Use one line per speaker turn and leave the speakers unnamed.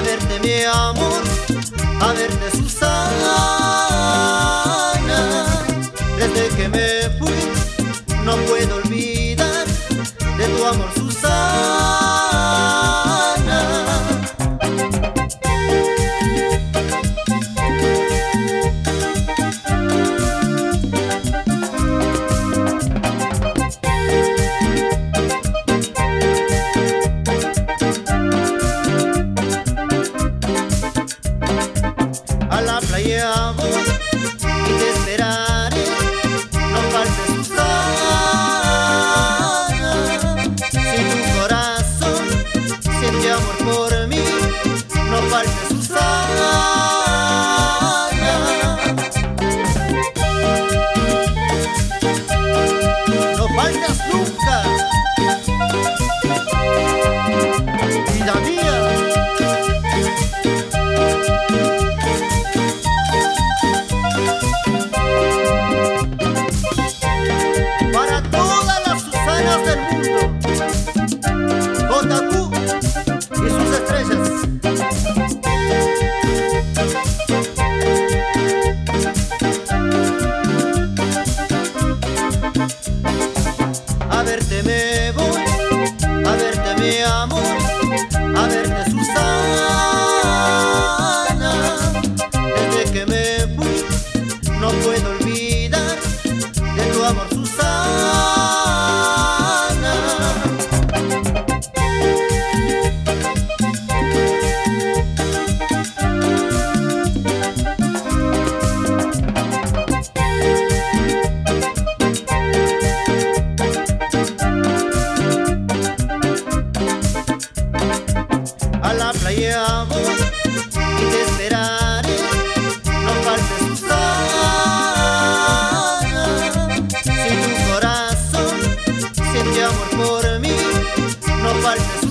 a verte mi amor, a verte Susana. Desde que me fui, no puedo olvidar. amor por mí no parte Susana. No faltas nunca, vida mía. Like. su